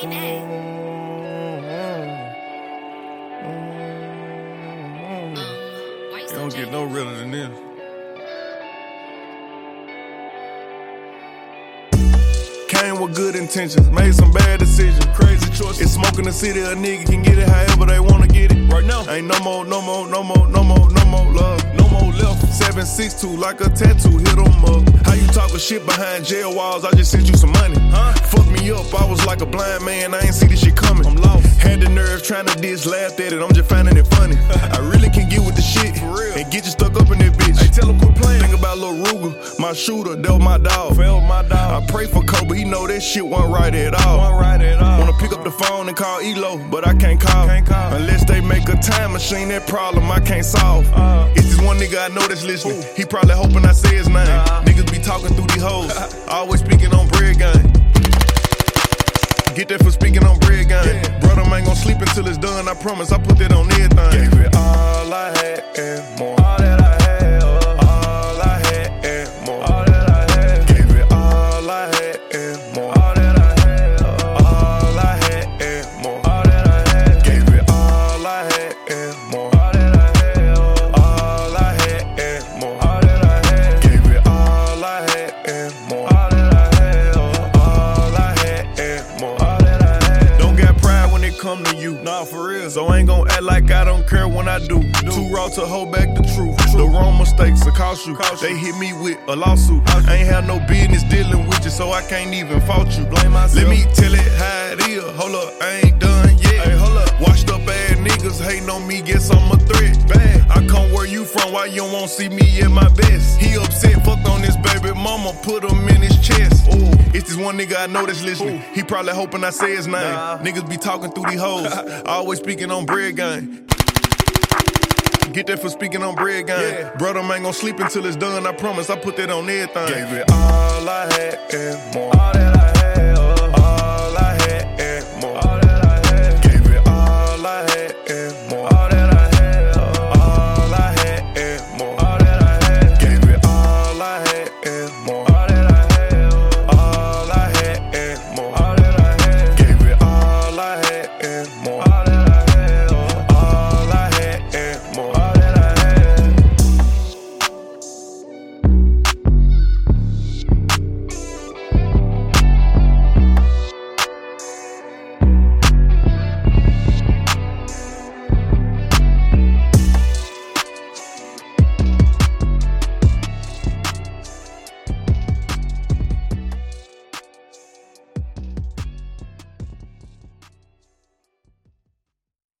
they mad? Mm-hmm. Mm-hmm. Why you You so don't get no realer than this. Came with good intentions, made some bad decisions. Crazy choices. It's smoking the city, a nigga can get it however they wanna get it. Right now, ain't no more, no more, no more, no more, no more love. No more left. 762 like a tattoo, hit 'em up. How you talking shit behind jail walls? I just sent you some money. Huh? Fuck me up, I was like a blind man, I ain't see this shit coming. I'm lost. Had the nerve trying to diss, laughed at it, I'm just finding it funny. I really can get with the shit For real. and get you stuck up in that bitch. Hey, tell him quit playing. Think about Lil Ruger, my shooter, that was my dog. Fell my dog. I pray for Kobe, he know that shit wasn't right at all. Wasn't right at all. Wanna pick up the phone and call Elo, but I can't call. Can't call. Unless they make a time machine, that problem I can't solve. Uh, it's this one nigga I know that's listening. He probably hoping I say his name. Niggas be talking through these hoes, always speaking on bread game. Get that for speaking on bread game. Brother, I ain't gon' sleep until it's done. I promise I put that on everything. Gave it all I had and more. All that I had, all I had and more. All that I had. Gave it all I had and more. All that I had, all I had and more. All that I had. Gave it all I had and more. All that I had, come to you. Nah, for real. So I ain't gon' act like I don't care when I do. Too raw to hold back the truth. The wrong mistakes will cost you. They hit me with a lawsuit. I ain't have no business dealing with you, so I can't even fault you. Blame myself. Let me tell it how it is. Hold up, I ain't done yet. Hey, hold up. Washed up ass niggas hating on me, guess I'm a threat. Bad. I come where you from, why you don't see me at my best? He upset, fucked on this baby mama, put him in his chest. One nigga I know that's listening. He probably hoping I say his name. Niggas be talking through these hoes, always speaking on bread game. Get that for speaking on bread game. Brother, I ain't gonna sleep until it's done. I promise I put that on everything. Gave it all I had and more.